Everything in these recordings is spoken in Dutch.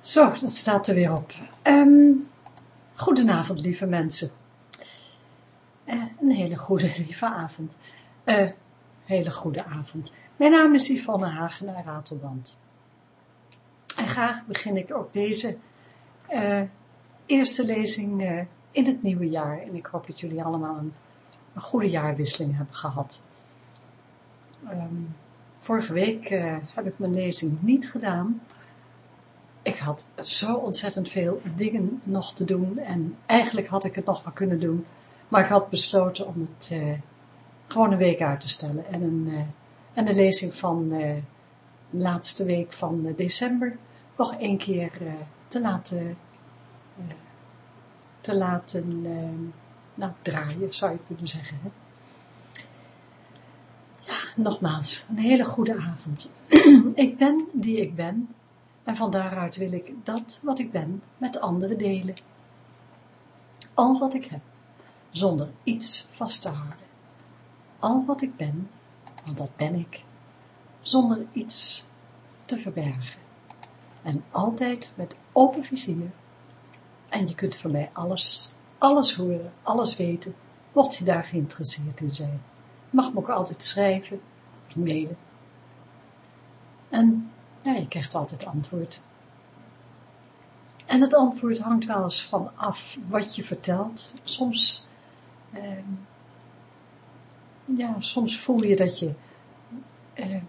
Zo, dat staat er weer op. Um, goedenavond, lieve mensen. Uh, een hele goede, lieve avond. Uh, hele goede avond. Mijn naam is Yvonne Hagenaar Ratelband. En graag begin ik ook deze uh, eerste lezing in het nieuwe jaar. En ik hoop dat jullie allemaal een, een goede jaarwisseling hebben gehad. Um, vorige week heb ik mijn lezing niet gedaan ik had zo ontzettend veel dingen nog te doen en eigenlijk had ik het nog wel kunnen doen, maar ik had besloten om het uh, gewoon een week uit te stellen en, een, uh, en de lezing van de laatste week van december nog één keer te laten, te laten nou, draaien, zou je kunnen zeggen. Hè? Ja, nogmaals, een hele goede avond. ik ben die ik ben en van daaruit wil ik dat wat ik ben met anderen delen. Al wat ik heb, zonder iets vast te houden. Al wat ik ben, want dat ben ik, zonder iets te verbergen. En altijd met open vizier. En je kunt van mij alles, alles horen, alles weten, mocht je daar geïnteresseerd in zijn. Mag me ook altijd schrijven of mailen. En ja, je krijgt altijd antwoord. En het antwoord hangt wel eens van af wat je vertelt. Soms, eh, ja, soms voel je dat je eh,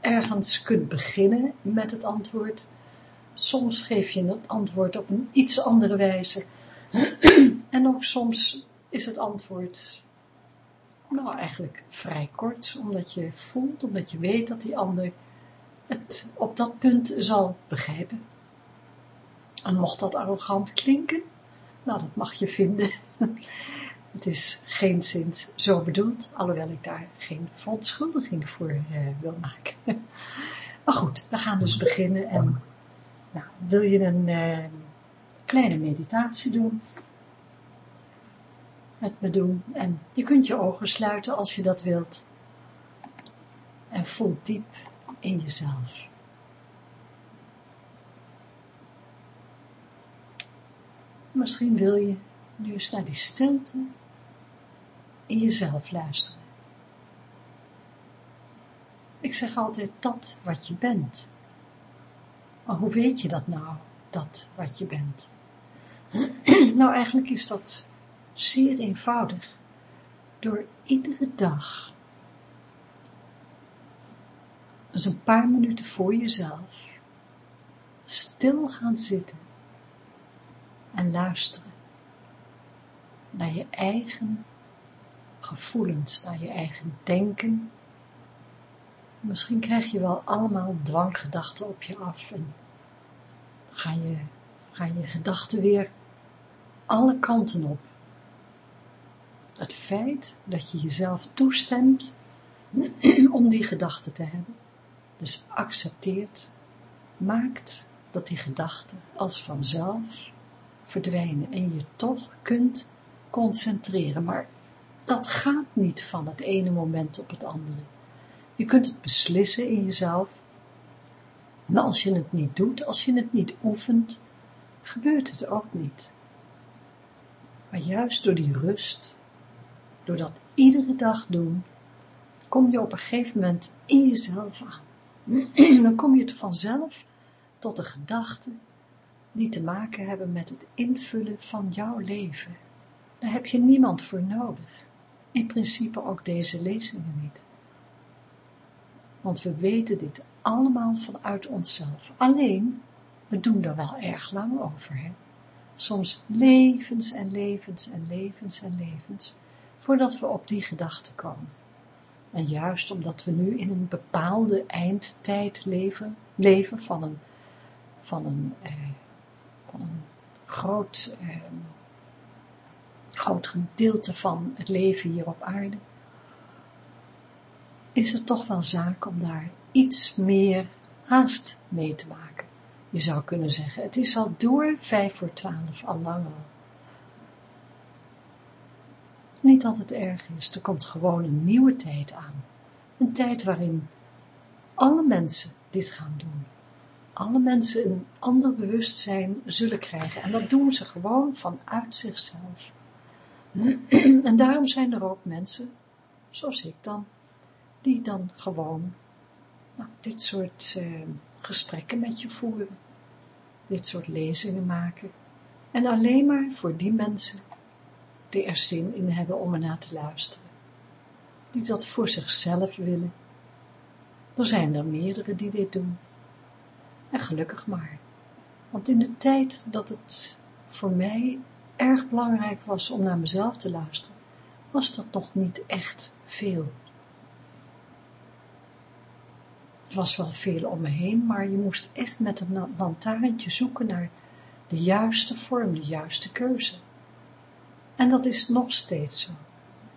ergens kunt beginnen met het antwoord. Soms geef je het antwoord op een iets andere wijze. en ook soms is het antwoord nou eigenlijk vrij kort, omdat je voelt, omdat je weet dat die ander het op dat punt zal begrijpen. En mocht dat arrogant klinken, nou dat mag je vinden. Het is geen zins zo bedoeld, alhoewel ik daar geen verontschuldiging voor uh, wil maken. Maar goed, we gaan dus beginnen en nou, wil je een uh, kleine meditatie doen? Met me doen en je kunt je ogen sluiten als je dat wilt. En voel diep in jezelf. Misschien wil je nu eens naar die stilte in jezelf luisteren. Ik zeg altijd dat wat je bent. Maar hoe weet je dat nou, dat wat je bent? nou, eigenlijk is dat zeer eenvoudig. Door iedere dag dus een paar minuten voor jezelf stil gaan zitten en luisteren naar je eigen gevoelens, naar je eigen denken. Misschien krijg je wel allemaal dwanggedachten op je af en gaan je, gaan je gedachten weer alle kanten op. Het feit dat je jezelf toestemt om die gedachten te hebben, dus accepteert, maakt dat die gedachten als vanzelf verdwijnen en je toch kunt concentreren. Maar dat gaat niet van het ene moment op het andere. Je kunt het beslissen in jezelf, maar als je het niet doet, als je het niet oefent, gebeurt het ook niet. Maar juist door die rust, door dat iedere dag doen, kom je op een gegeven moment in jezelf aan. dan kom je vanzelf tot de gedachten die te maken hebben met het invullen van jouw leven. Daar heb je niemand voor nodig. In principe ook deze lezingen niet. Want we weten dit allemaal vanuit onszelf. Alleen, we doen er wel erg lang over. Hè? Soms levens en levens en levens en levens, voordat we op die gedachte komen. En juist omdat we nu in een bepaalde eindtijd leven, leven van een, van een, eh, van een groot, eh, groot gedeelte van het leven hier op aarde, is het toch wel zaak om daar iets meer haast mee te maken. Je zou kunnen zeggen, het is al door vijf voor twaalf, al lang al. Niet dat het erg is, er komt gewoon een nieuwe tijd aan. Een tijd waarin alle mensen dit gaan doen. alle mensen een ander bewustzijn zullen krijgen. En dat doen ze gewoon vanuit zichzelf. En daarom zijn er ook mensen, zoals ik dan, die dan gewoon nou, dit soort eh, gesprekken met je voeren, dit soort lezingen maken. En alleen maar voor die mensen die er zin in hebben om ernaar te luisteren. Die dat voor zichzelf willen. Er zijn er meerdere die dit doen. En gelukkig maar. Want in de tijd dat het voor mij erg belangrijk was om naar mezelf te luisteren, was dat nog niet echt veel. Er was wel veel om me heen, maar je moest echt met een lantaarntje zoeken naar de juiste vorm, de juiste keuze. En dat is nog steeds zo.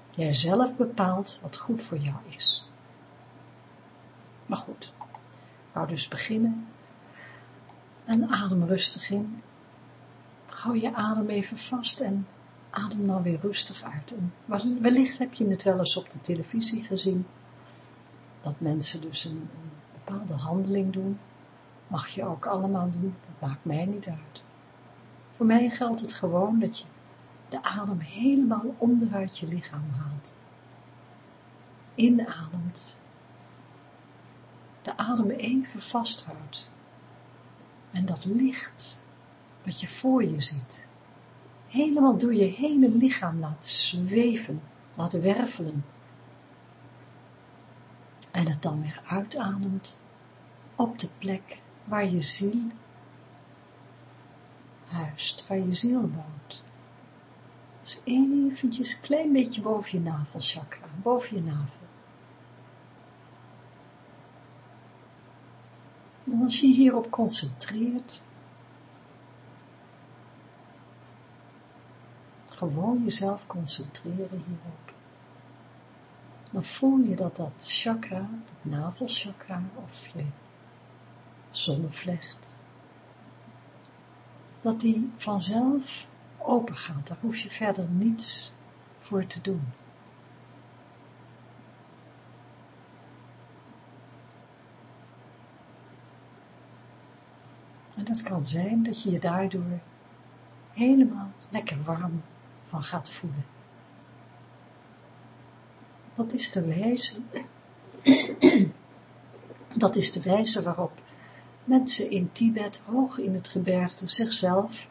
Jij zelf bepaalt wat goed voor jou is. Maar goed, wou dus beginnen en adem rustig in. Hou je adem even vast en adem dan weer rustig uit. Wellicht heb je het wel eens op de televisie gezien, dat mensen dus een, een bepaalde handeling doen. Mag je ook allemaal doen, dat maakt mij niet uit. Voor mij geldt het gewoon dat je de adem helemaal onderuit je lichaam haalt. Inademt. De adem even vasthoudt. En dat licht wat je voor je ziet, helemaal door je hele lichaam laat zweven, laat wervelen. En het dan weer uitademt op de plek waar je ziel huist, waar je ziel woont. Dus eventjes een klein beetje boven je navelchakra, boven je navel. En als je hierop concentreert, gewoon jezelf concentreren hierop, dan voel je dat dat chakra, dat navelchakra of je zonnevlecht, dat die vanzelf open gaat. Daar hoef je verder niets voor te doen. En dat kan zijn dat je je daardoor helemaal lekker warm van gaat voelen. Dat is de wijze, dat is de wijze waarop mensen in Tibet hoog in het gebergte zichzelf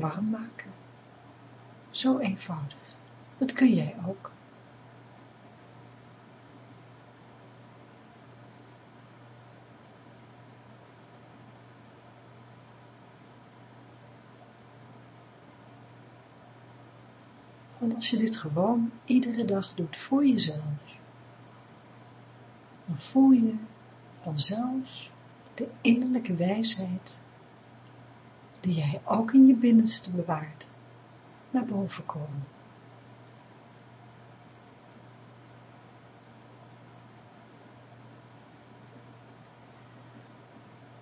warm maken. Zo eenvoudig. Dat kun jij ook. Want als je dit gewoon iedere dag doet voor jezelf, dan voel je vanzelf de innerlijke wijsheid die jij ook in je binnenste bewaart, naar boven komen.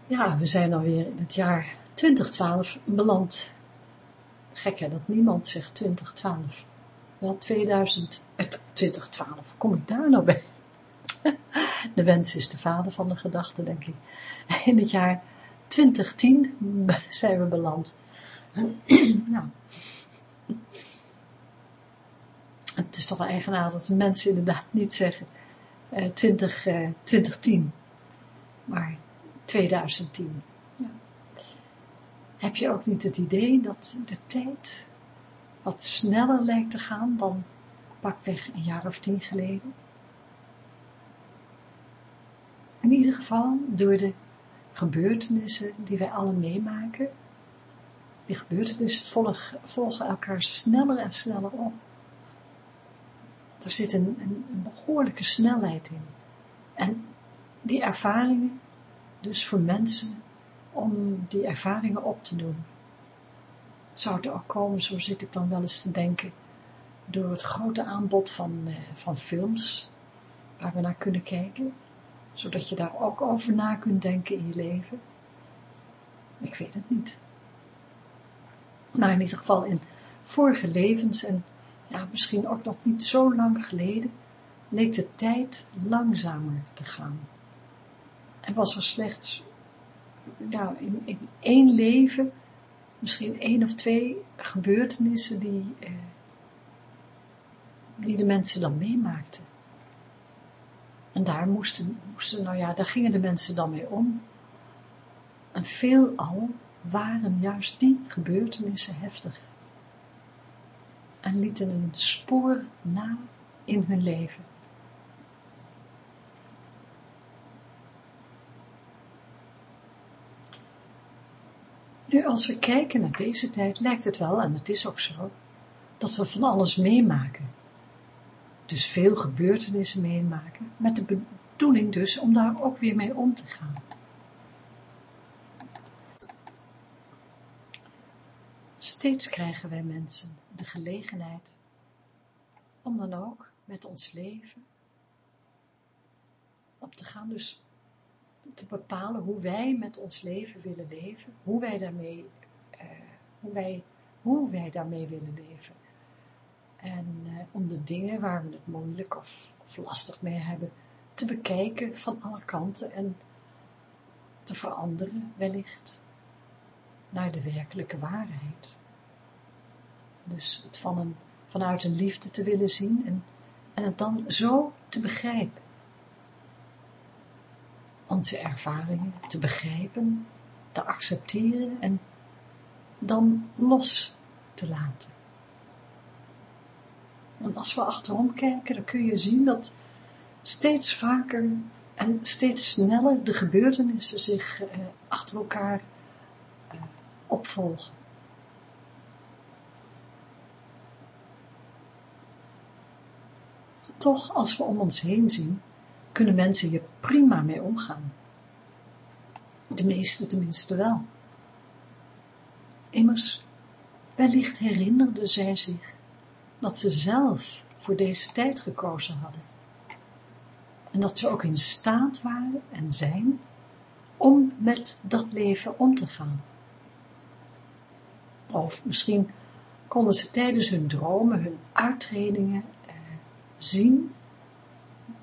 Ja, we zijn alweer in het jaar 2012 beland. Gek hè, dat niemand zegt 2012. Wel 2000, 2012, kom ik daar nou bij? De wens is de vader van de gedachte, denk ik. In het jaar 2010 zijn we beland. nou. Het is toch wel eigenaardig dat mensen inderdaad niet zeggen uh, 20, uh, 2010, maar 2010. Ja. Heb je ook niet het idee dat de tijd wat sneller lijkt te gaan dan pakweg een jaar of tien geleden? In ieder geval door de gebeurtenissen die wij alle meemaken, die gebeurtenissen volgen, volgen elkaar sneller en sneller op. Er zit een, een, behoorlijke snelheid in. En die ervaringen, dus voor mensen, om die ervaringen op te doen. Zou het ook komen, zo zit ik dan wel eens te denken, door het grote aanbod van, eh, van films, waar we naar kunnen kijken, zodat je daar ook over na kunt denken in je leven. Ik weet het niet. Maar in ieder geval in vorige levens en ja, misschien ook nog niet zo lang geleden, leek de tijd langzamer te gaan. En was er slechts nou, in, in één leven, misschien één of twee gebeurtenissen die, eh, die de mensen dan meemaakten. En daar moesten, moesten, nou ja, daar gingen de mensen dan mee om. En veelal waren juist die gebeurtenissen heftig. En lieten een spoor na in hun leven. Nu, als we kijken naar deze tijd, lijkt het wel, en het is ook zo, dat we van alles meemaken. Dus veel gebeurtenissen meemaken, met de bedoeling dus om daar ook weer mee om te gaan. Steeds krijgen wij mensen de gelegenheid om dan ook met ons leven op te gaan, dus te bepalen hoe wij met ons leven willen leven, hoe wij daarmee, uh, hoe wij, hoe wij daarmee willen leven. En uh, om de dingen waar we het moeilijk of, of lastig mee hebben, te bekijken van alle kanten en te veranderen wellicht naar de werkelijke waarheid. Dus het van een, vanuit een liefde te willen zien en, en het dan zo te begrijpen. Onze ervaringen te begrijpen, te accepteren en dan los te laten. En als we achterom kijken, dan kun je zien dat steeds vaker en steeds sneller de gebeurtenissen zich eh, achter elkaar eh, opvolgen. Toch, als we om ons heen zien, kunnen mensen hier prima mee omgaan. De meeste tenminste wel. Immers, wellicht herinnerden zij zich dat ze zelf voor deze tijd gekozen hadden. En dat ze ook in staat waren en zijn om met dat leven om te gaan. Of misschien konden ze tijdens hun dromen, hun uittredingen eh, zien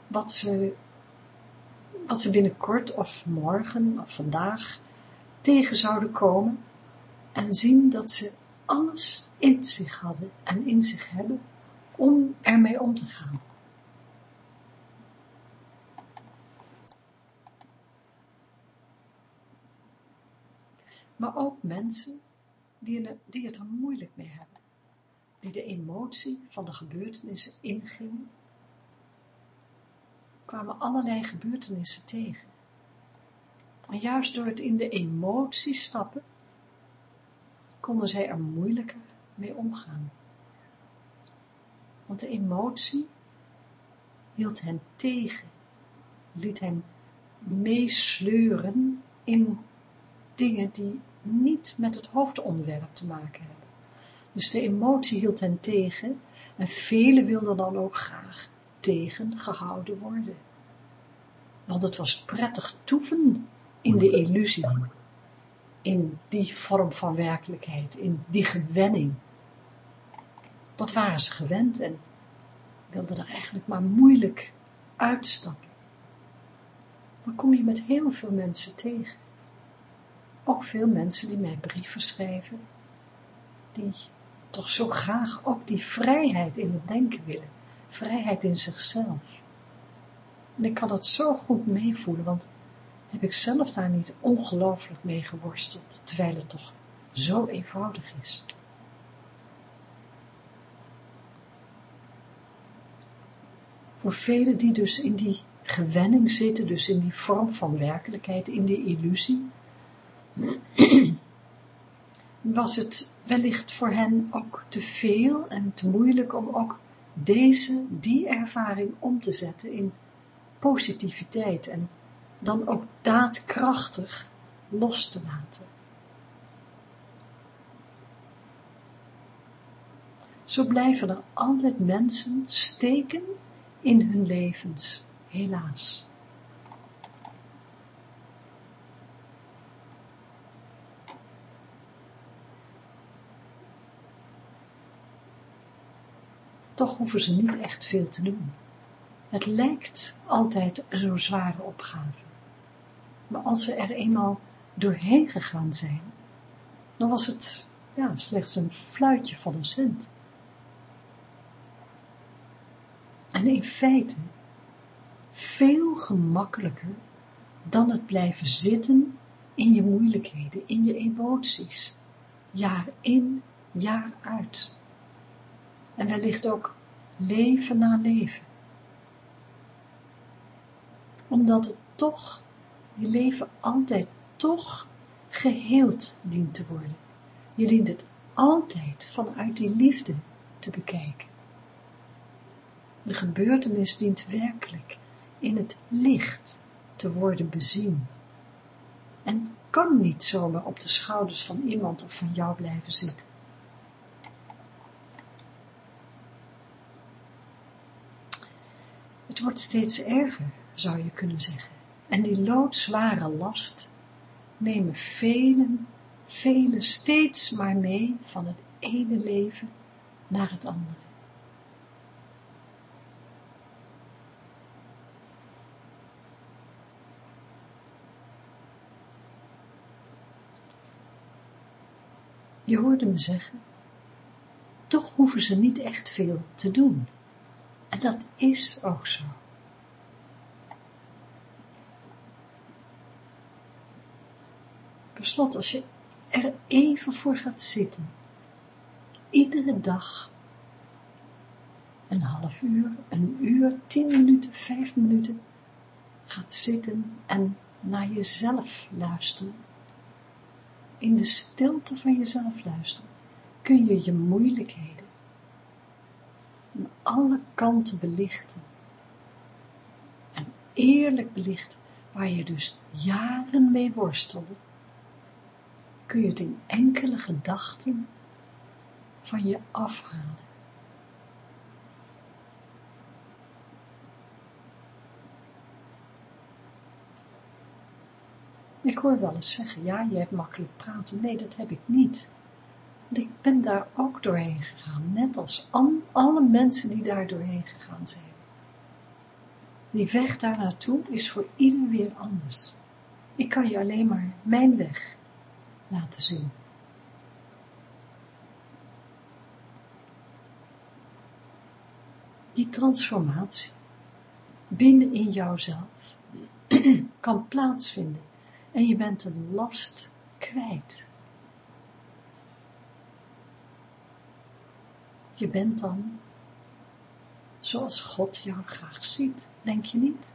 wat ze, wat ze binnenkort of morgen of vandaag tegen zouden komen en zien dat ze alles in zich hadden en in zich hebben om ermee om te gaan. Maar ook mensen die, het er moeilijk mee hebben, die de emotie van de gebeurtenissen ingingen, kwamen allerlei gebeurtenissen tegen. En juist door het in de emotie stappen, konden zij er moeilijker mee omgaan. Want de emotie hield hen tegen, liet hen meesleuren in dingen die niet met het hoofdonderwerp te maken hebben. Dus de emotie hield hen tegen en velen wilden dan ook graag tegengehouden worden. Want het was prettig toeven in de illusie in die vorm van werkelijkheid, in die gewenning. Dat waren ze gewend en wilden er eigenlijk maar moeilijk uitstappen. Maar kom je met heel veel mensen tegen. Ook veel mensen die mij brieven schrijven, die toch zo graag ook die vrijheid in het denken willen, vrijheid in zichzelf. En ik kan dat zo goed meevoelen, want heb ik zelf daar niet ongelooflijk mee geworsteld, terwijl het toch zo eenvoudig is. Voor velen die dus in die gewenning zitten, dus in die vorm van werkelijkheid, in die illusie, was het wellicht voor hen ook te veel en te moeilijk om ook deze, die ervaring om te zetten in positiviteit en dan ook daadkrachtig los te laten. Zo blijven er altijd mensen steken in hun levens, helaas. Toch hoeven ze niet echt veel te doen. Het lijkt altijd zo'n zware opgave. Maar als ze er eenmaal doorheen gegaan zijn, dan was het ja, slechts een fluitje van een cent. En in feite veel gemakkelijker dan het blijven zitten in je moeilijkheden, in je emoties, jaar in, jaar uit. En wellicht ook leven na leven. Omdat het toch, je leven altijd toch geheeld dient te worden. Je dient het altijd vanuit die liefde te bekijken. De gebeurtenis dient werkelijk in het licht te worden bezien. En kan niet zomaar op de schouders van iemand of van jou blijven zitten. Het wordt steeds erger, zou je kunnen zeggen. En die loodzware last nemen velen, velen steeds maar mee van het ene leven naar het andere. Je hoorde me zeggen, toch hoeven ze niet echt veel te doen. En dat is ook zo. Per slot, als je er even voor gaat zitten, iedere dag, een half uur, een uur, tien minuten, vijf minuten, gaat zitten en naar jezelf luisteren, in de stilte van jezelf luisteren, kun je je moeilijkheden aan alle kanten belichten. En eerlijk belichten, waar je dus jaren mee worstelde, kun je het in enkele gedachten van je afhalen. Ik hoor wel eens zeggen, ja, je hebt makkelijk praten. Nee, dat heb ik niet. Want ik ben daar ook doorheen gegaan, net als alle mensen die daar doorheen gegaan zijn. Die weg daar naartoe is voor ieder weer anders. Ik kan je alleen maar mijn weg laten zien. Die transformatie binnen in jouzelf kan plaatsvinden en je bent de last kwijt. Je bent dan zoals God jou graag ziet, denk je niet?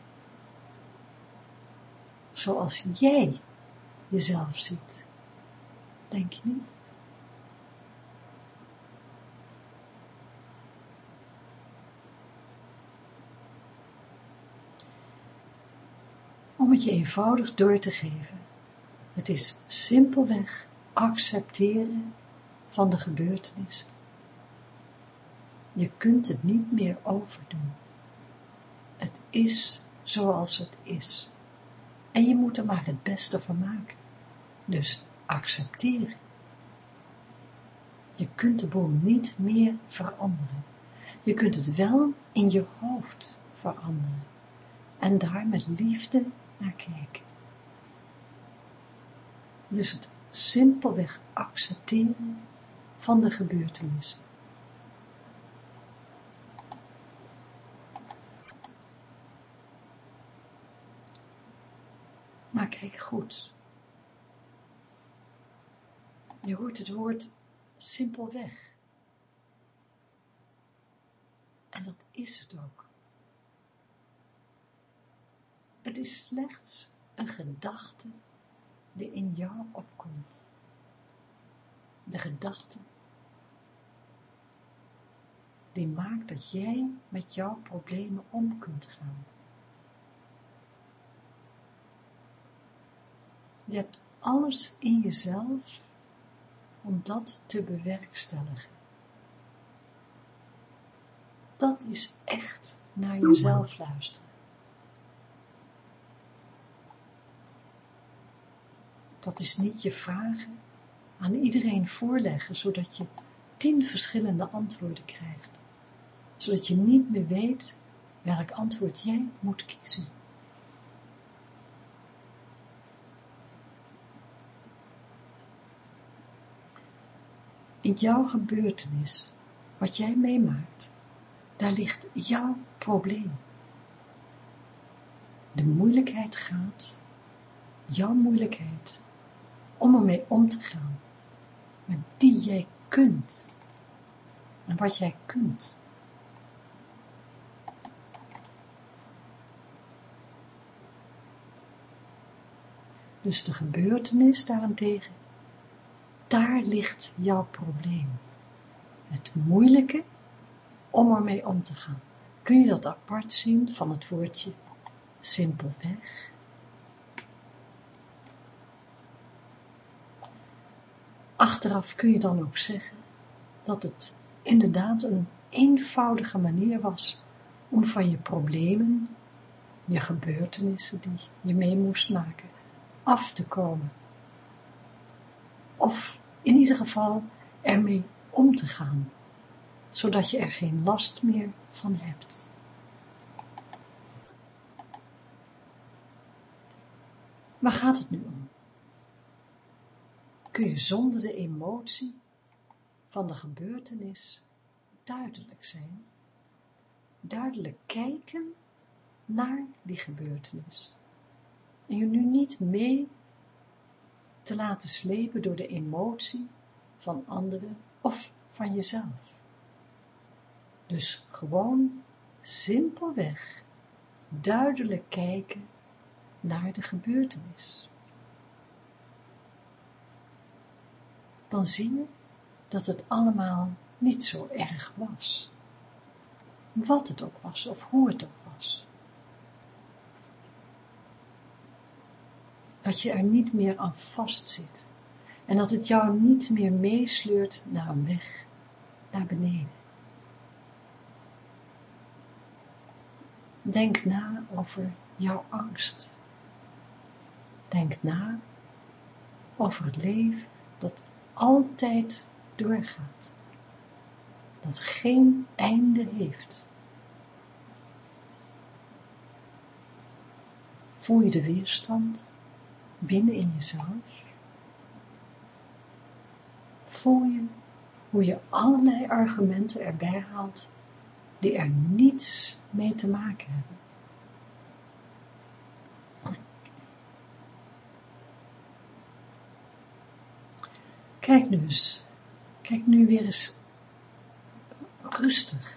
Zoals jij jezelf ziet, denk je niet? Om het je eenvoudig door te geven, het is simpelweg accepteren van de gebeurtenis. Je kunt het niet meer overdoen. Het is zoals het is. En je moet er maar het beste van maken. Dus accepteren. Je kunt de boel niet meer veranderen. Je kunt het wel in je hoofd veranderen. En daar met liefde naar kijken. Dus het simpelweg accepteren van de gebeurtenis. Maar kijk goed. Je hoort het woord simpelweg. En dat is het ook. Het is slechts een gedachte die in jou opkomt. De gedachte die maakt dat jij met jouw problemen om kunt gaan. Je hebt alles in jezelf om dat te bewerkstelligen. Dat is echt naar jezelf luisteren. Dat is niet je vragen aan iedereen voorleggen, zodat je tien verschillende antwoorden krijgt. Zodat je niet meer weet welk antwoord jij moet kiezen. In jouw gebeurtenis, wat jij meemaakt, daar ligt jouw probleem. De moeilijkheid gaat, jouw moeilijkheid, om ermee om te gaan, met die jij kunt en wat jij kunt. Dus de gebeurtenis daarentegen, daar ligt jouw probleem. Het moeilijke om ermee om te gaan. Kun je dat apart zien van het woordje simpelweg? Achteraf kun je dan ook zeggen dat het inderdaad een eenvoudige manier was om van je problemen, je gebeurtenissen die je mee moest maken, af te komen. Of in ieder geval ermee om te gaan, zodat je er geen last meer van hebt. Waar gaat het nu om? Kun je zonder de emotie van de gebeurtenis duidelijk zijn, duidelijk kijken naar die gebeurtenis en je nu niet mee te laten slepen door de emotie van anderen of van jezelf. Dus gewoon simpelweg duidelijk kijken naar de gebeurtenis. Dan zie je dat het allemaal niet zo erg was. Wat het ook was of hoe het ook was. Dat je er niet meer aan vastzit en dat het jou niet meer meesleurt naar een weg naar beneden. Denk na over jouw angst. Denk na over het leven dat altijd doorgaat, dat geen einde heeft. Voel je de weerstand? Binnen in jezelf, voel je hoe je allerlei argumenten erbij haalt die er niets mee te maken hebben. Kijk nu eens, kijk nu weer eens rustig.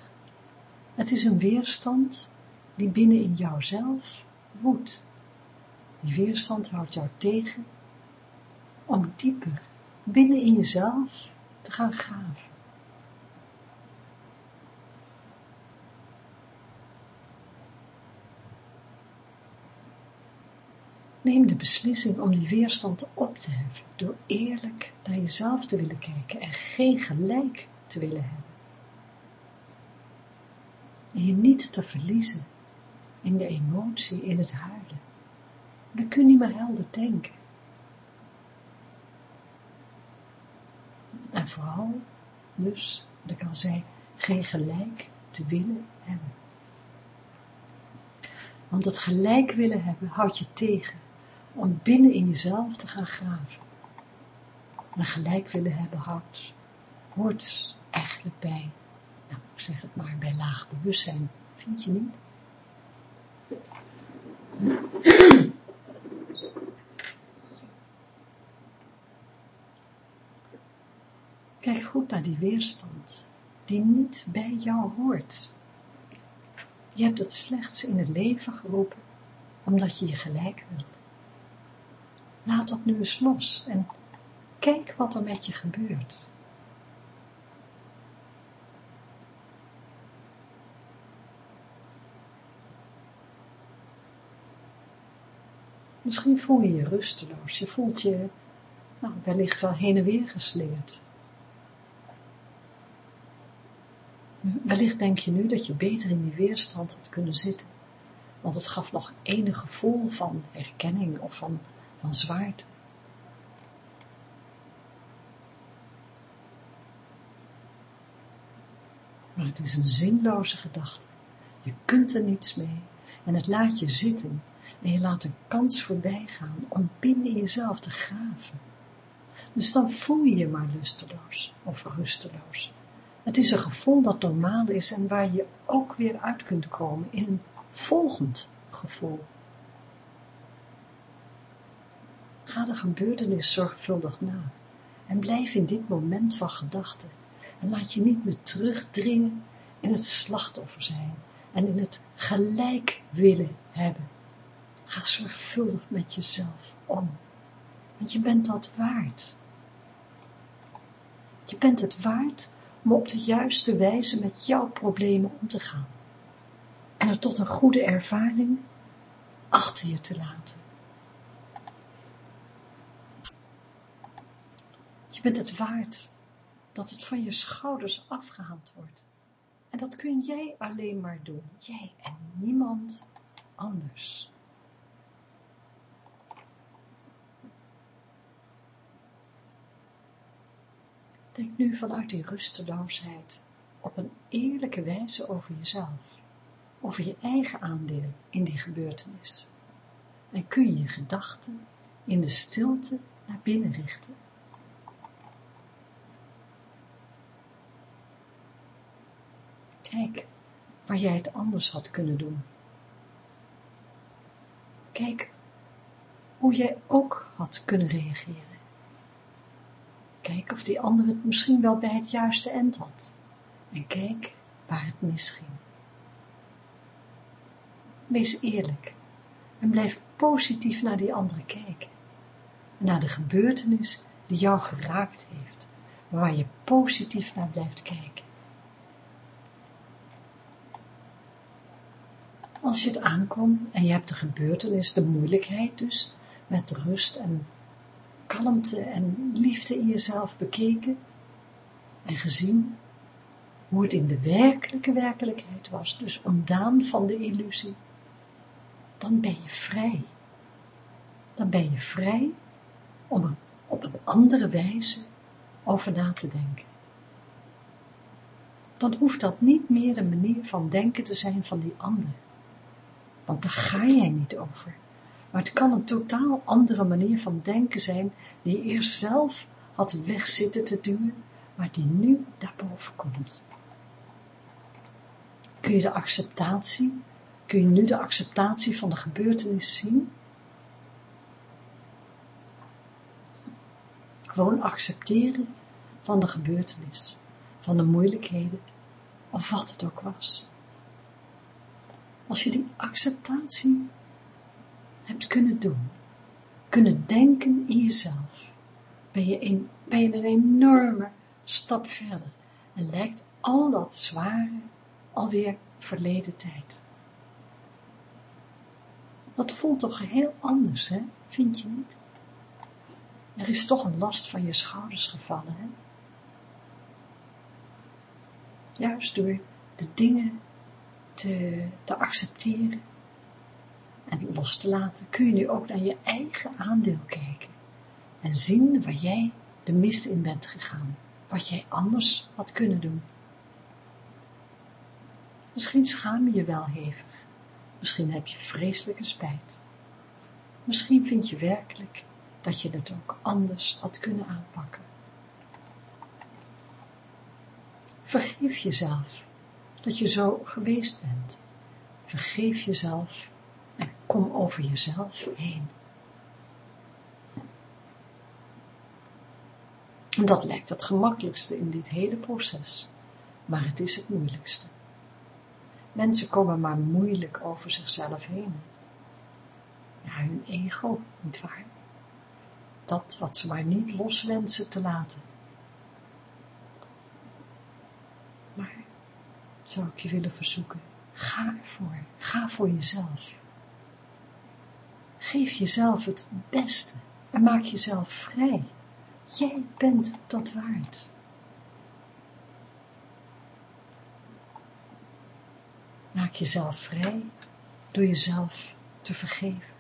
Het is een weerstand die binnen in jouzelf woedt. Die weerstand houdt jou tegen om dieper binnen in jezelf te gaan graven. Neem de beslissing om die weerstand op te heffen door eerlijk naar jezelf te willen kijken en geen gelijk te willen hebben. En je niet te verliezen in de emotie, in het huilen. Dan kun je niet meer helder denken. En vooral, dus, wat ik al zei, geen gelijk te willen hebben. Want het gelijk willen hebben houdt je tegen om binnen in jezelf te gaan graven. Maar gelijk willen hebben houdt, hoort eigenlijk bij, nou zeg het maar, bij laag bewustzijn, vind je niet? Kijk goed naar die weerstand, die niet bij jou hoort. Je hebt het slechts in het leven geroepen, omdat je je gelijk wilt. Laat dat nu eens los en kijk wat er met je gebeurt. Misschien voel je je rusteloos, je voelt je nou, wellicht wel heen en weer geslingerd. Wellicht denk je nu dat je beter in die weerstand had kunnen zitten, want het gaf nog enig gevoel van herkenning of van, van zwaarte. Maar het is een zinloze gedachte. Je kunt er niets mee en het laat je zitten en je laat een kans voorbij gaan om binnen jezelf te graven. Dus dan voel je je maar lusteloos of rusteloos. Het is een gevoel dat normaal is en waar je ook weer uit kunt komen in een volgend gevoel. Ga de gebeurtenis zorgvuldig na en blijf in dit moment van gedachten en laat je niet meer terugdringen in het slachtoffer zijn en in het gelijk willen hebben. Ga zorgvuldig met jezelf om, want je bent dat waard. Je bent het waard om op de juiste wijze met jouw problemen om te gaan en er tot een goede ervaring achter je te laten. Je bent het waard dat het van je schouders afgehaald wordt. En dat kun jij alleen maar doen. Jij en niemand anders. Denk nu vanuit die rusteloosheid op een eerlijke wijze over jezelf, over je eigen aandeel in die gebeurtenis. En kun je je gedachten in de stilte naar binnen richten Kijk waar jij het anders had kunnen doen. Kijk hoe jij ook had kunnen reageren. Kijk of die ander het misschien wel bij het juiste eind had. En kijk waar het misging. Wees eerlijk en blijf positief naar die andere kijken. Naar de gebeurtenis die jou geraakt heeft, waar je positief naar blijft kijken. Als je het aankomt en je hebt de gebeurtenis, de moeilijkheid dus, met rust en kalmte en liefde in jezelf bekeken en gezien hoe het in de werkelijke werkelijkheid was, dus ontdaan van de illusie, dan ben je vrij. Dan ben je vrij om er op een andere wijze over na te denken. Dan hoeft dat niet meer de manier van denken te zijn van die ander want daar ga jij niet over. Maar het kan een totaal andere manier van denken zijn, die je eerst zelf had wegzitten te duwen, maar die nu daarboven komt. Kun je de acceptatie, kun je nu de acceptatie van de gebeurtenis zien? Gewoon accepteren van de gebeurtenis, van de moeilijkheden, of wat het ook was. Als je die acceptatie hebt kunnen doen, kunnen denken in jezelf, ben je, een, ben je een enorme stap verder en lijkt al dat zware alweer verleden tijd. Dat voelt toch heel anders, hè? Vind je niet? Er is toch een last van je schouders gevallen, hè? Juist door de dingen te, te accepteren en los te laten, kun je nu ook naar je eigen aandeel kijken en zien waar jij de mist in bent gegaan, wat jij anders had kunnen doen. Misschien schaam je je wel hevig, misschien heb je vreselijke spijt. Misschien vind je werkelijk dat je het ook anders had kunnen aanpakken. Vergeef jezelf dat je zo geweest bent. Vergeef jezelf en kom over jezelf heen. En dat lijkt het gemakkelijkste in dit hele proces, maar het is het moeilijkste. Mensen komen maar moeilijk over zichzelf heen. Ja, hun ego, nietwaar? Dat wat ze maar niet los wensen te laten. zou ik je willen verzoeken. Ga ervoor. Ga voor jezelf. Geef jezelf het beste en maak jezelf vrij. Jij bent dat waard. Maak jezelf vrij door jezelf te vergeven.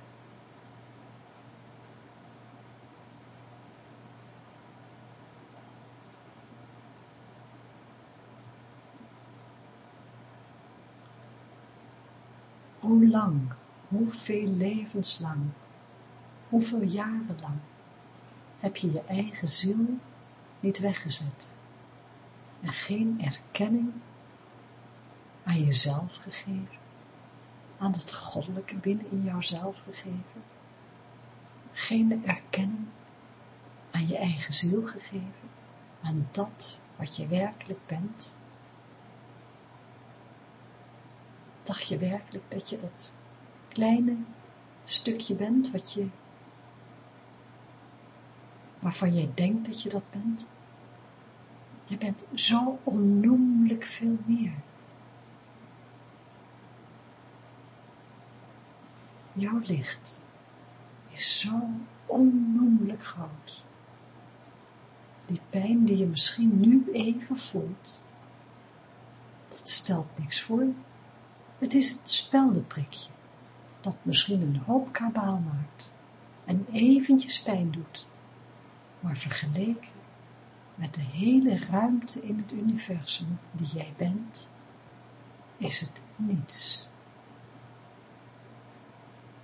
Hoe lang, hoeveel levenslang, hoeveel jaren lang heb je je eigen ziel niet weggezet en geen erkenning aan jezelf gegeven, aan het goddelijke binnen in jouzelf gegeven, geen erkenning aan je eigen ziel gegeven, aan dat wat je werkelijk bent. Dacht je werkelijk dat je dat kleine stukje bent wat je, waarvan jij denkt dat je dat bent? Je bent zo onnoemelijk veel meer. Jouw licht is zo onnoemelijk groot. Die pijn die je misschien nu even voelt, dat stelt niks voor. Het is het speldenprikje, dat misschien een hoop kabaal maakt en eventjes pijn doet, maar vergeleken met de hele ruimte in het universum die jij bent, is het niets.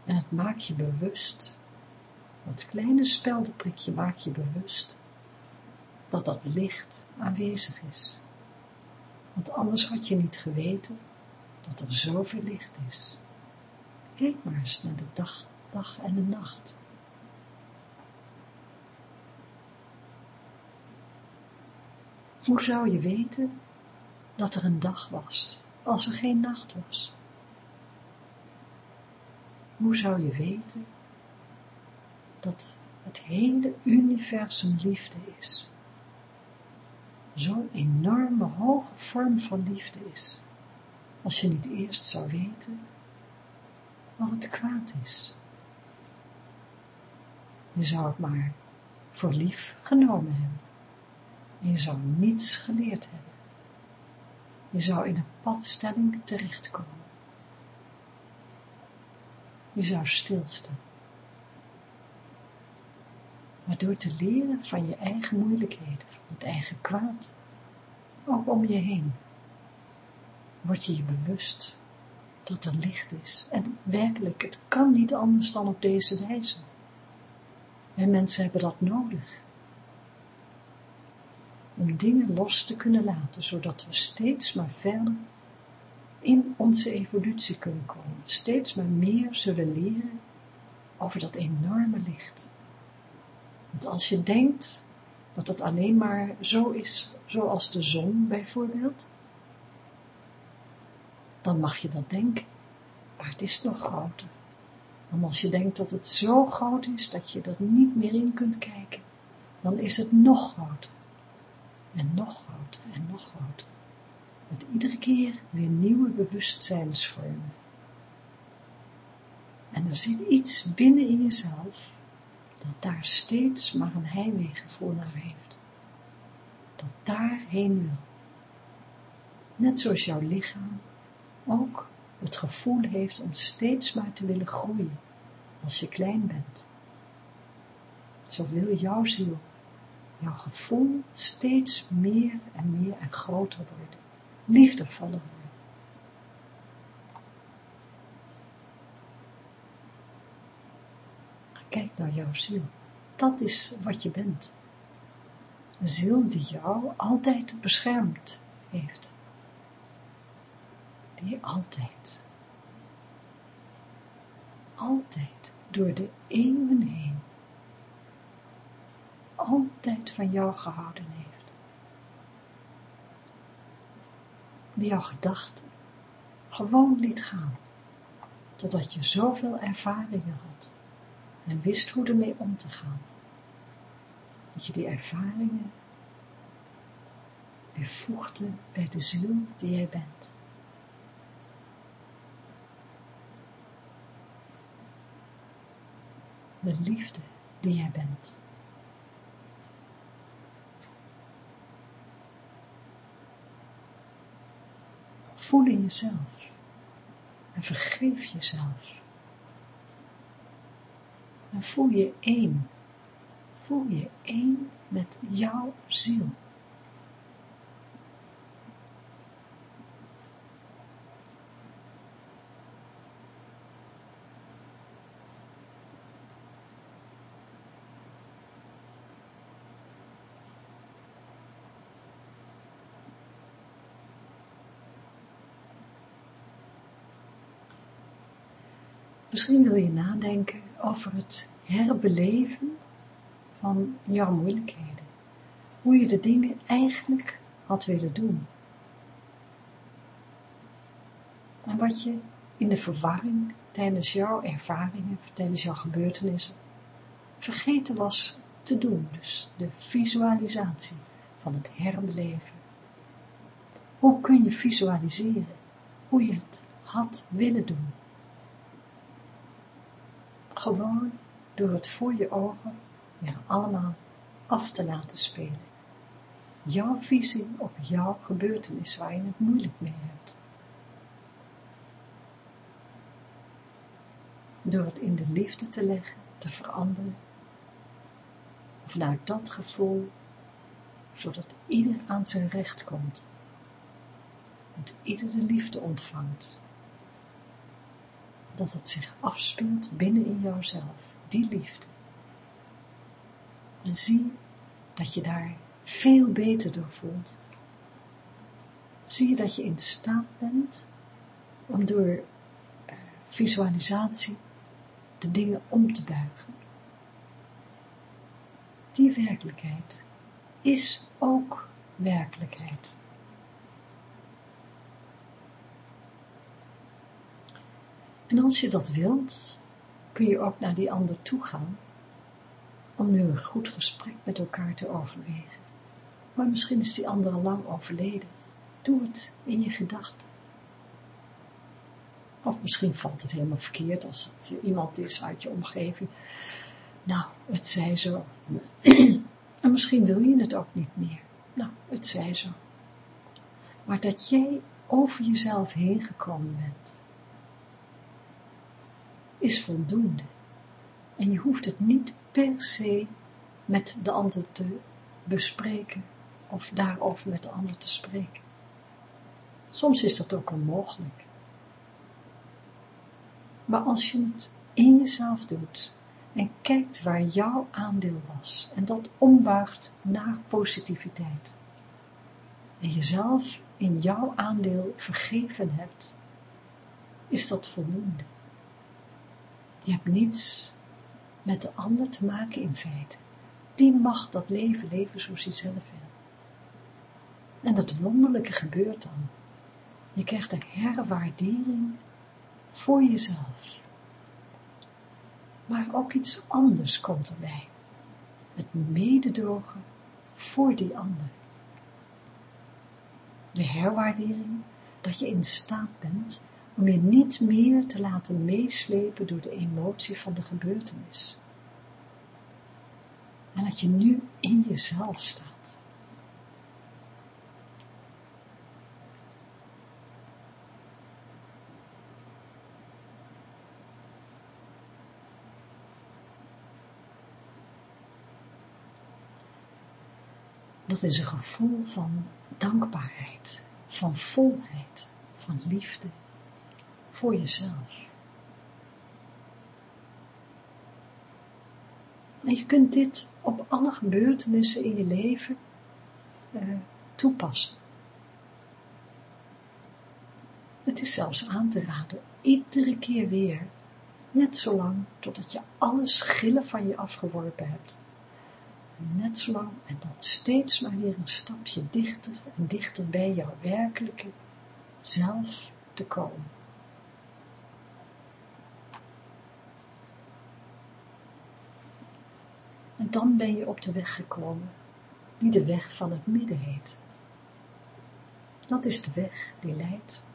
En het maakt je bewust, dat kleine speldenprikje maakt je bewust, dat dat licht aanwezig is. Want anders had je niet geweten dat er zoveel licht is. Kijk maar eens naar de dag, dag en de nacht. Hoe zou je weten dat er een dag was, als er geen nacht was? Hoe zou je weten dat het hele universum liefde is? Zo'n enorme hoge vorm van liefde is, als je niet eerst zou weten wat het kwaad is. Je zou het maar voor lief genomen hebben. En je zou niets geleerd hebben. Je zou in een padstelling terechtkomen. Je zou stilstaan. Maar door te leren van je eigen moeilijkheden, van het eigen kwaad, ook om je heen, word je je bewust dat er licht is. En werkelijk, het kan niet anders dan op deze wijze. En mensen hebben dat nodig om dingen los te kunnen laten, zodat we steeds maar verder in onze evolutie kunnen komen, steeds maar meer zullen leren over dat enorme licht. Want als je denkt dat het alleen maar zo is, zoals de zon bijvoorbeeld, dan mag je dat denken, maar het is nog groter. Want als je denkt dat het zo groot is, dat je er niet meer in kunt kijken, dan is het nog groter en nog groter en nog groter. Met iedere keer weer nieuwe bewustzijnsvormen. En er zit iets binnen in jezelf, dat daar steeds maar een heimweegevoel naar heeft. Dat daarheen wil. Net zoals jouw lichaam ook het gevoel heeft om steeds maar te willen groeien als je klein bent. Zo wil jouw ziel jouw gevoel steeds meer en meer en groter worden, liefdevoller worden. Kijk naar jouw ziel. Dat is wat je bent. Een ziel die jou altijd beschermd heeft. Die altijd, altijd door de eeuwen heen altijd van jou gehouden heeft. Die jouw gedachten gewoon liet gaan, totdat je zoveel ervaringen had en wist hoe ermee om te gaan. Dat je die ervaringen weer voegde bij de ziel die jij bent. De liefde die jij bent. Voel in jezelf. En vergeef jezelf. En voel je één. Voel je één met jouw ziel. Misschien wil je nadenken over het herbeleven van jouw moeilijkheden. Hoe je de dingen eigenlijk had willen doen. En wat je in de verwarring tijdens jouw ervaringen, tijdens jouw gebeurtenissen, vergeten was te doen. Dus de visualisatie van het herbeleven. Hoe kun je visualiseren hoe je het had willen doen? Gewoon door het voor je ogen weer allemaal af te laten spelen. Jouw visie op jouw gebeurtenis waar je het moeilijk mee hebt. Door het in de liefde te leggen, te veranderen. Vanuit dat gevoel, zodat ieder aan zijn recht komt. Dat ieder de liefde ontvangt. Dat het zich afspeelt binnen in jouzelf, die liefde. En zie dat je daar veel beter door voelt. Zie je dat je in staat bent om door uh, visualisatie de dingen om te buigen. Die werkelijkheid is ook werkelijkheid. En als je dat wilt, kun je ook naar die ander toe gaan, om nu een goed gesprek met elkaar te overwegen. Maar misschien is die ander al lang overleden. Doe het in je gedachten. Of misschien valt het helemaal verkeerd als het iemand is uit je omgeving. Nou, het zij zo. en misschien wil je het ook niet meer. Nou, het zij zo. Maar dat jij over jezelf heen gekomen bent, is voldoende. En je hoeft het niet per se met de ander te bespreken of daarover met de ander te spreken. Soms is dat ook onmogelijk. Maar als je het in jezelf doet en kijkt waar jouw aandeel was en dat ombuigt naar positiviteit en jezelf in jouw aandeel vergeven hebt, is dat voldoende. Je hebt niets met de ander te maken in feite. Die mag dat leven leven zoals hij zelf wil. En dat wonderlijke gebeurt dan. Je krijgt een herwaardering voor jezelf. Maar ook iets anders komt erbij. Het mededogen voor die ander. De herwaardering dat je in staat bent om je niet meer te laten meeslepen door de emotie van de gebeurtenis. En dat je nu in jezelf staat. Dat is een gevoel van dankbaarheid, van volheid, van liefde voor jezelf. En je kunt dit op alle gebeurtenissen in je leven uh, toepassen. Het is zelfs aan te raden, iedere keer weer, net zolang totdat je alle schillen van je afgeworpen hebt. Net zolang en dan steeds maar weer een stapje dichter en dichter bij jouw werkelijke zelf te komen. En dan ben je op de weg gekomen, die de weg van het midden heet. Dat is de weg die leidt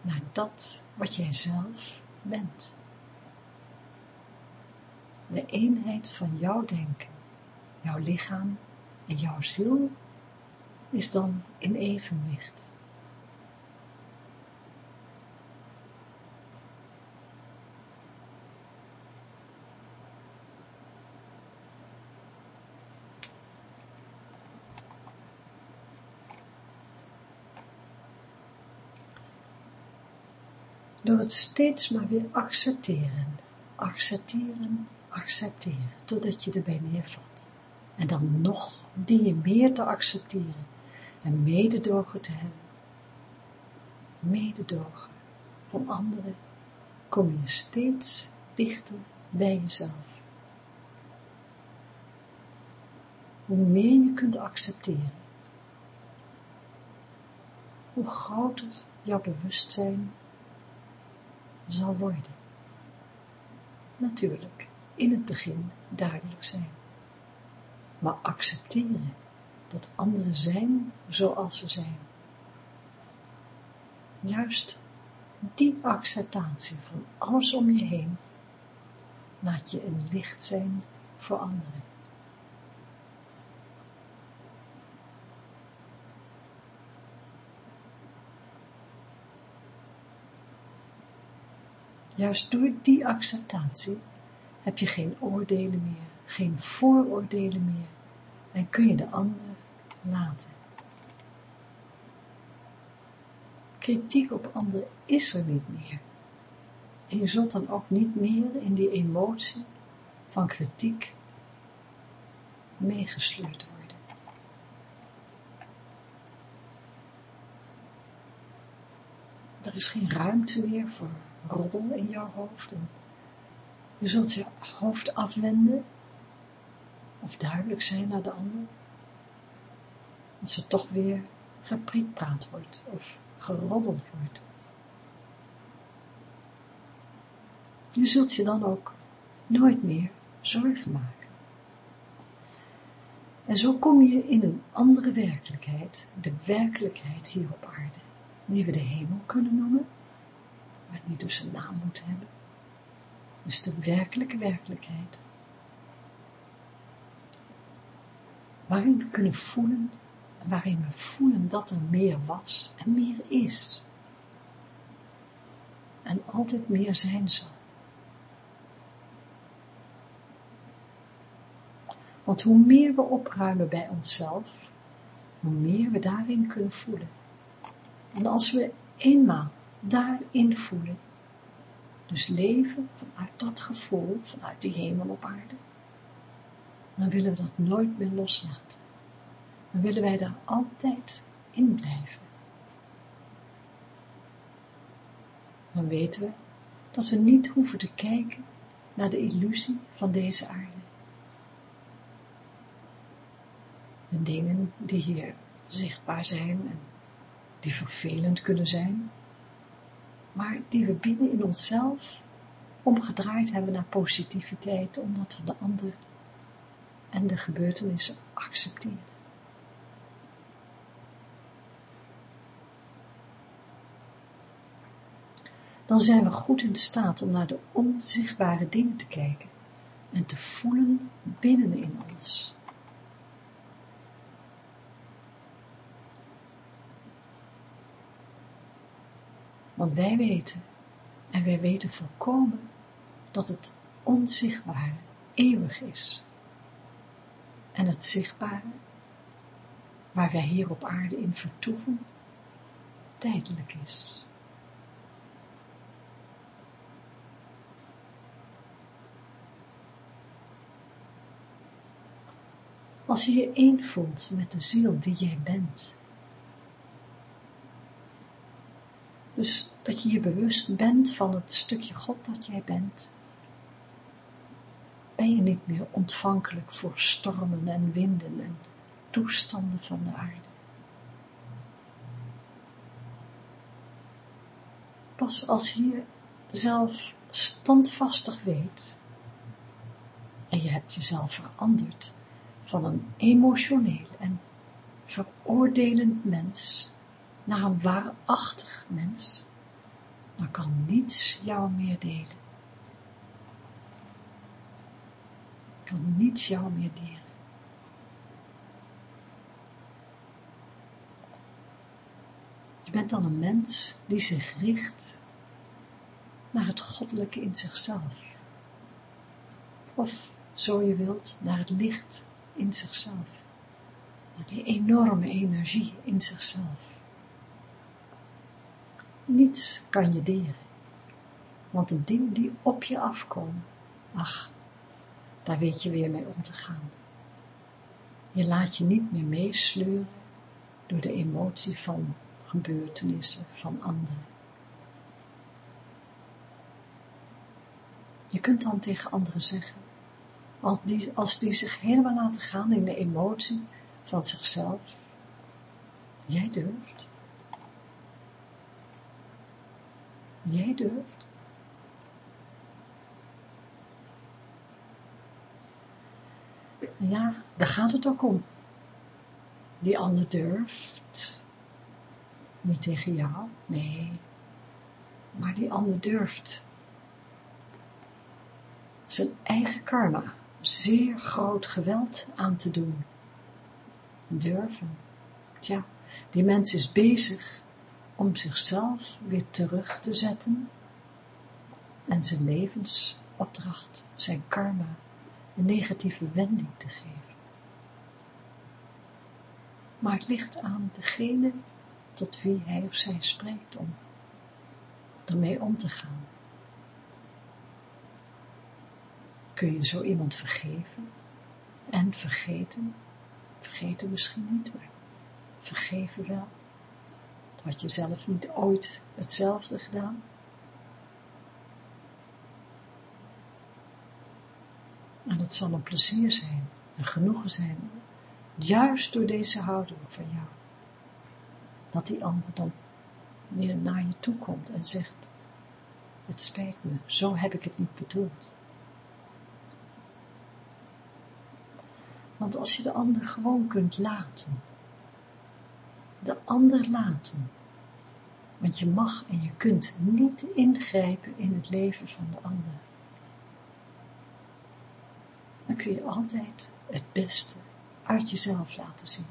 naar dat wat jij zelf bent. De eenheid van jouw denken, jouw lichaam en jouw ziel is dan in evenwicht. Door het steeds maar weer accepteren, accepteren, accepteren, totdat je erbij neervalt. En dan nog die je meer te accepteren en mededogen te hebben. Mededogen van anderen kom je steeds dichter bij jezelf. Hoe meer je kunt accepteren, hoe groter jouw bewustzijn zal worden. Natuurlijk, in het begin duidelijk zijn, maar accepteren dat anderen zijn zoals ze zijn. Juist die acceptatie van alles om je heen laat je een licht zijn voor anderen. Juist door die acceptatie heb je geen oordelen meer, geen vooroordelen meer en kun je de ander laten. Kritiek op anderen is er niet meer. En je zult dan ook niet meer in die emotie van kritiek meegesleurd worden. Er is geen ruimte meer voor roddel in jouw hoofd. Je zult je hoofd afwenden of duidelijk zijn naar de ander. Dat ze toch weer geprietpraat wordt of geroddeld wordt. Je zult je dan ook nooit meer zorgen maken. En zo kom je in een andere werkelijkheid, de werkelijkheid hier op aarde, die we de hemel kunnen noemen, die dus een naam moet hebben. Dus de werkelijke werkelijkheid. Waarin we kunnen voelen, waarin we voelen dat er meer was en meer is. En altijd meer zijn zal. Want hoe meer we opruimen bij onszelf, hoe meer we daarin kunnen voelen. En als we eenmaal daarin voelen, dus leven vanuit dat gevoel, vanuit die hemel op aarde, dan willen we dat nooit meer loslaten. Dan willen wij daar altijd in blijven. Dan weten we dat we niet hoeven te kijken naar de illusie van deze aarde. De dingen die hier zichtbaar zijn en die vervelend kunnen zijn, maar die we binnen in onszelf omgedraaid hebben naar positiviteit, omdat we de ander en de gebeurtenissen accepteren. Dan zijn we goed in staat om naar de onzichtbare dingen te kijken en te voelen binnenin ons. Want wij weten, en wij weten volkomen, dat het onzichtbare eeuwig is. En het zichtbare, waar wij hier op aarde in vertoeven, tijdelijk is. Als je je één voelt met de ziel die jij bent, Dus dat je je bewust bent van het stukje God dat jij bent. Ben je niet meer ontvankelijk voor stormen en winden en toestanden van de aarde. Pas als je jezelf standvastig weet en je hebt jezelf veranderd van een emotioneel en veroordelend mens naar een waarachtig mens, dan kan niets jou meer delen. Kan niets jou meer delen. Je bent dan een mens die zich richt naar het goddelijke in zichzelf. Of, zo je wilt, naar het licht in zichzelf. Naar die enorme energie in zichzelf. Niets kan je deren, want de dingen die op je afkomen, ach, daar weet je weer mee om te gaan. Je laat je niet meer meesleuren door de emotie van gebeurtenissen van anderen. Je kunt dan tegen anderen zeggen, als die, als die zich helemaal laten gaan in de emotie van zichzelf, jij durft. Jij durft. Ja, daar gaat het ook om. Die ander durft. Niet tegen jou, nee. Maar die ander durft. Zijn eigen karma zeer groot geweld aan te doen. Durven. Tja, die mens is bezig om zichzelf weer terug te zetten en zijn levensopdracht, zijn karma, een negatieve wending te geven. Maar het ligt aan degene tot wie hij of zij spreekt om ermee om te gaan. Kun je zo iemand vergeven en vergeten? Vergeten misschien niet, maar vergeven wel. Had je zelf niet ooit hetzelfde gedaan? En het zal een plezier zijn, een genoegen zijn, juist door deze houding van jou. Dat die ander dan weer naar je toe komt en zegt, het spijt me, zo heb ik het niet bedoeld. Want als je de ander gewoon kunt laten, de ander laten, want je mag en je kunt niet ingrijpen in het leven van de ander, dan kun je altijd het beste uit jezelf laten zien.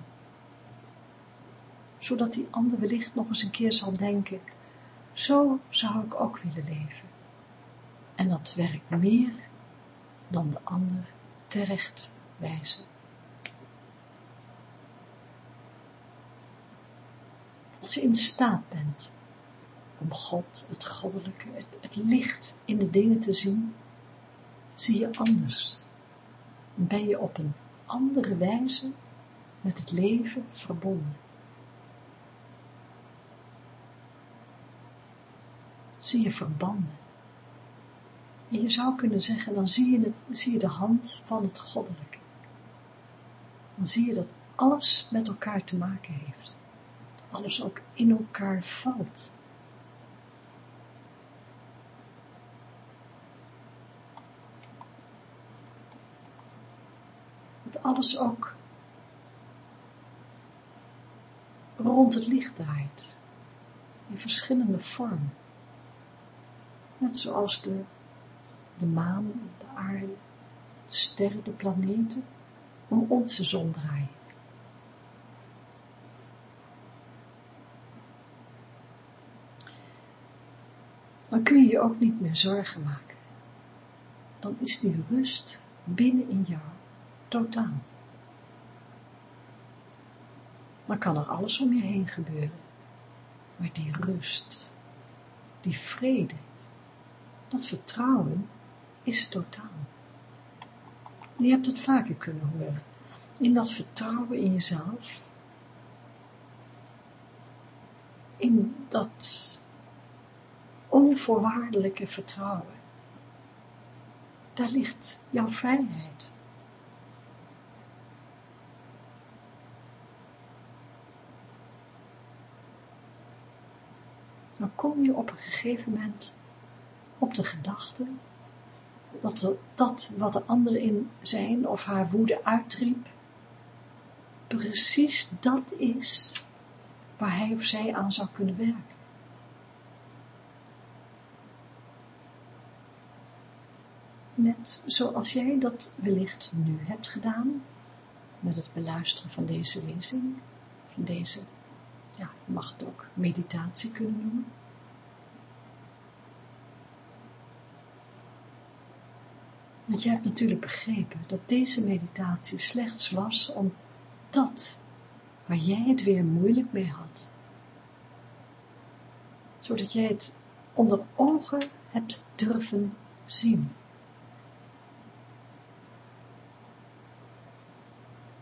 Zodat die ander wellicht nog eens een keer zal denken, zo zou ik ook willen leven. En dat werkt meer dan de ander terecht wijzen. Als je in staat bent om God, het goddelijke, het, licht in de dingen te zien, zie je anders. Ben je op een andere wijze met het leven verbonden. Zie je verbanden. En je zou kunnen zeggen, dan zie je, het, zie je de hand van het goddelijke. Dan zie je dat alles met elkaar te maken heeft alles ook in elkaar valt. Dat alles ook rond het licht draait, in verschillende vormen. Net zoals de, de maan, de aarde, de sterren, de planeten, om onze zon draaien. Dan kun je je ook niet meer zorgen maken. Dan is die rust binnen in jou totaal. Dan kan er alles om je heen gebeuren. Maar die rust, die vrede, dat vertrouwen is totaal. je hebt het vaker kunnen horen. In dat vertrouwen in jezelf, in dat onvoorwaardelijke vertrouwen. Daar ligt jouw vrijheid. Dan kom je op een gegeven moment op de gedachte dat dat wat de ander in zijn of haar woede uitriep, precies dat is waar hij of zij aan zou kunnen werken. Net zoals jij dat wellicht nu hebt gedaan, met het beluisteren van deze lezing, van deze, ja, je mag het ook meditatie kunnen noemen. Want jij hebt natuurlijk begrepen dat deze meditatie slechts was om dat waar jij het weer moeilijk mee had, zodat jij het onder ogen hebt durven zien.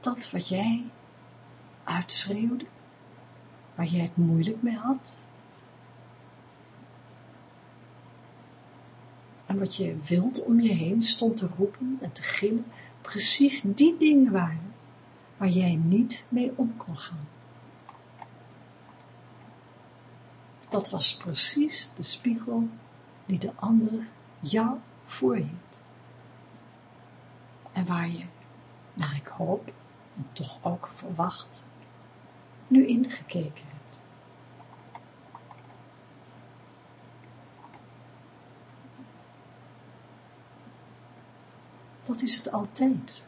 Dat wat jij uitschreeuwde, waar jij het moeilijk mee had, en wat je wild om je heen stond te roepen en te gillen, precies die dingen waren waar jij niet mee om kon gaan. Dat was precies de spiegel die de ander jou voorhield. En waar je, naar ik hoop, toch ook verwacht, nu ingekeken hebt. Dat is het altijd.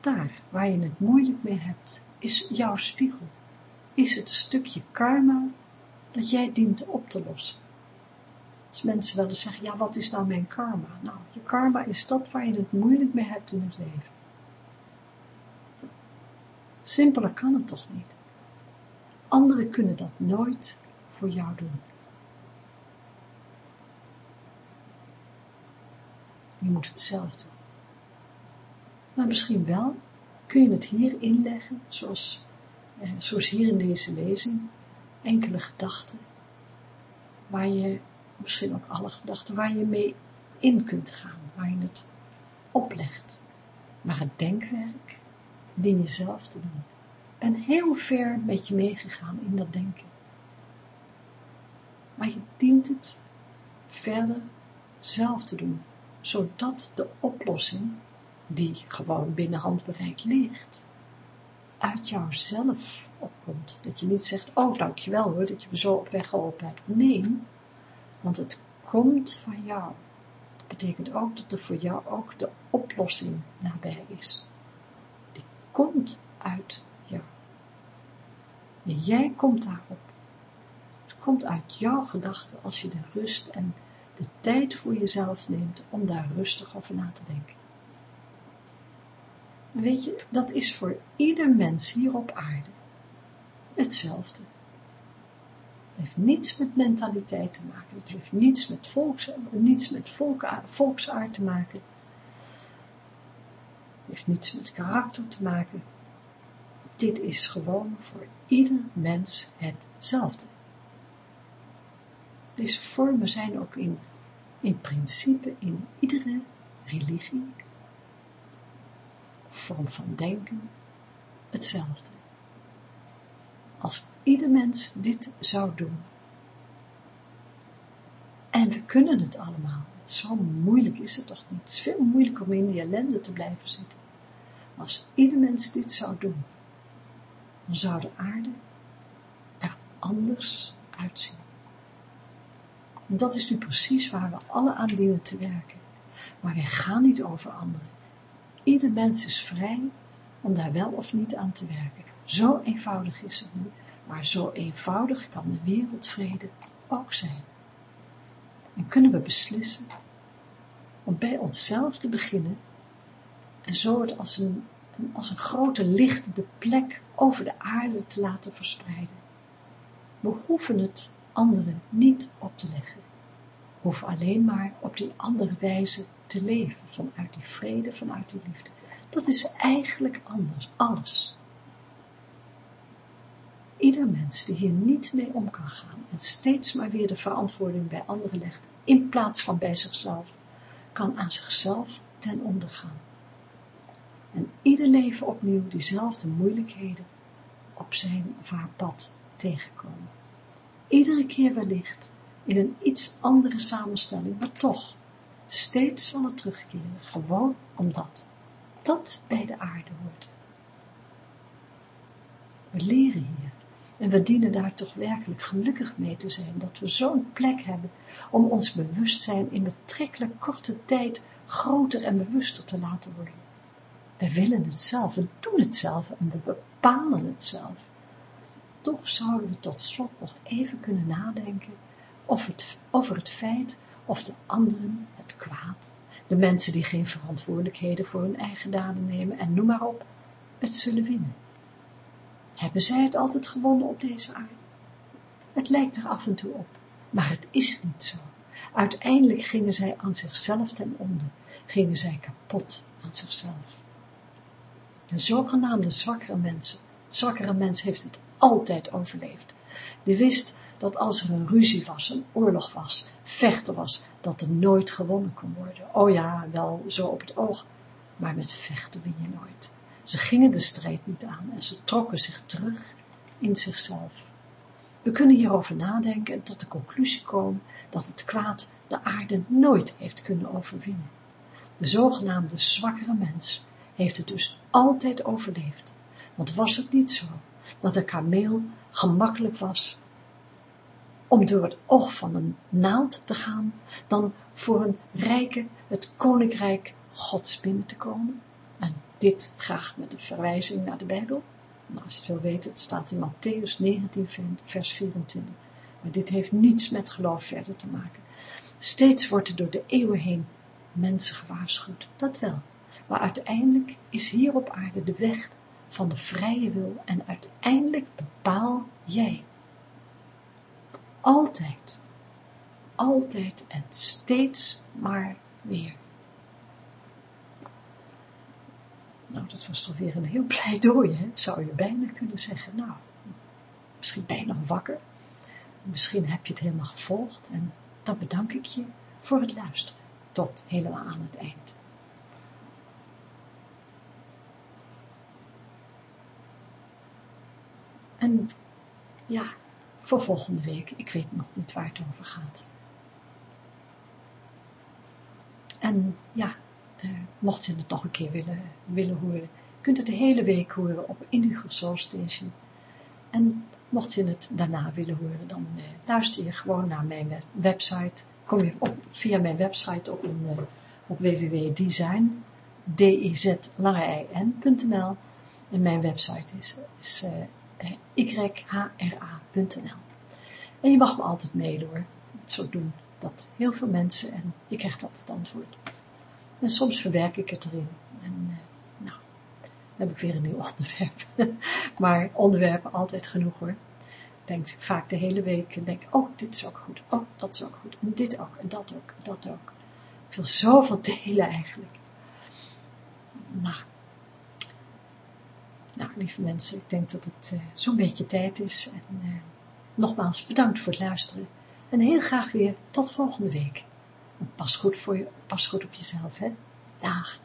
Daar waar je het moeilijk mee hebt, is jouw spiegel, is het stukje karma dat jij dient op te lossen. Als mensen wel eens zeggen, ja, wat is nou mijn karma? Nou, je karma is dat waar je het moeilijk mee hebt in het leven. Simpeler kan het toch niet. Anderen kunnen dat nooit voor jou doen. Je moet het zelf doen. Maar misschien wel kun je het hier inleggen, zoals, eh, zoals hier in deze lezing, enkele gedachten, waar je, misschien ook alle gedachten, waar je mee in kunt gaan, waar je het oplegt. Maar het denkwerk dien je zelf te doen. Ik ben heel ver met je meegegaan in dat denken. Maar je dient het verder zelf te doen, zodat de oplossing, die gewoon binnen handbereik ligt, uit jouzelf opkomt. Dat je niet zegt, oh dankjewel hoor, dat je me zo op weg geholpen hebt. Nee, want het komt van jou. Dat betekent ook dat er voor jou ook de oplossing nabij is. Komt uit jou. Jij komt daarop. Het komt uit jouw gedachten als je de rust en de tijd voor jezelf neemt om daar rustig over na te denken. Weet je, dat is voor ieder mens hier op aarde hetzelfde. Het heeft niets met mentaliteit te maken. Het heeft niets met, volks, niets met volksaard te maken. Heeft niets met karakter te maken. Dit is gewoon voor ieder mens hetzelfde. Deze vormen zijn ook in, in principe in iedere religie, vorm van denken, hetzelfde. Als ieder mens dit zou doen. En we kunnen het allemaal. Zo moeilijk is het toch niet. Het is veel moeilijker om in die ellende te blijven zitten. Als ieder mens dit zou doen, dan zou de aarde er anders uitzien. En dat is nu precies waar we alle aan dienen te werken. Maar wij gaan niet over anderen. Ieder mens is vrij om daar wel of niet aan te werken. Zo eenvoudig is het nu, maar zo eenvoudig kan de wereldvrede ook zijn. En kunnen we beslissen om bij onszelf te beginnen en zo het als een, als een grote lichtende plek over de aarde te laten verspreiden. We hoeven het anderen niet op te leggen. We hoeven alleen maar op die andere wijze te leven, vanuit die vrede, vanuit die liefde. Dat is eigenlijk anders, alles. Ieder mens die hier niet mee om kan gaan en steeds maar weer de verantwoording bij anderen legt, in plaats van bij zichzelf, kan aan zichzelf ten onder gaan. En ieder leven opnieuw diezelfde moeilijkheden op zijn of haar pad tegenkomen. Iedere keer wellicht in een iets andere samenstelling, maar toch, steeds zal het terugkeren, gewoon omdat dat bij de aarde hoort. We leren hier en we dienen daar toch werkelijk gelukkig mee te zijn, dat we zo'n plek hebben om ons bewustzijn in betrekkelijk korte tijd groter en bewuster te laten worden. We willen het zelf, we doen het zelf en we bepalen het zelf. Toch zouden we tot slot nog even kunnen nadenken of het, over het feit of de anderen het kwaad, de mensen die geen verantwoordelijkheden voor hun eigen daden nemen en noem maar op, het zullen winnen. Hebben zij het altijd gewonnen op deze aarde? Het lijkt er af en toe op, maar het is niet zo. Uiteindelijk gingen zij aan zichzelf ten onder, gingen zij kapot aan zichzelf. De zogenaamde zwakkere mensen, zwakkere mens heeft het altijd overleefd. Die wist dat als er een ruzie was, een oorlog was, vechten was, dat er nooit gewonnen kon worden. Oh ja, wel zo op het oog, maar met vechten win je nooit. Ze gingen de strijd niet aan en ze trokken zich terug in zichzelf. We kunnen hierover nadenken en tot de conclusie komen dat het kwaad de aarde nooit heeft kunnen overwinnen. De zogenaamde zwakkere mens heeft het dus altijd overleefd. Want was het niet zo dat de kameel gemakkelijk was om door het oog van een naald te gaan, dan voor een rijke het koninkrijk Gods binnen te komen? En dit graag met een verwijzing naar de Bijbel. Nou, als je het wil weten, het staat in Matthäus 19, vers 24. Maar dit heeft niets met geloof verder te maken. Steeds wordt er door de eeuwen heen mensen gewaarschuwd, dat wel. Maar uiteindelijk is hier op aarde de weg van de vrije wil en uiteindelijk bepaal jij. Altijd, altijd en steeds maar weer. Nou, dat was toch weer een heel pleidooi, hè? zou je bijna kunnen zeggen. Nou, misschien nog wakker. Misschien heb je het helemaal gevolgd en dan bedank ik je voor het luisteren. Tot helemaal aan het eind. En ja, voor volgende week, ik weet nog niet waar het over gaat. En ja, eh, mocht je het nog een keer willen, willen horen, kunt het de hele week horen op Indigo Soul Station. En mocht je het daarna willen horen, dan eh, luister je gewoon naar mijn website. Kom je op, via mijn website op, een, uh, op www.design, n.nl en mijn website is, is uh, yhra.nl. En je mag me altijd mailen hoor. Zo doen dat heel veel mensen en je krijgt altijd antwoord. En soms verwerk ik het erin. En uh, nou, dan heb ik weer een nieuw onderwerp. maar onderwerpen altijd genoeg hoor. Denk vaak de hele week en denk, oh, dit is ook goed. Oh, dat is ook goed. En dit ook, en dat ook, en dat ook. Ik wil zoveel delen eigenlijk. Nou, nou, lieve mensen, ik denk dat het uh, zo'n beetje tijd is. En uh, nogmaals, bedankt voor het luisteren. En heel graag weer tot volgende week. Pas goed, voor je, pas goed op jezelf, hè. Dag.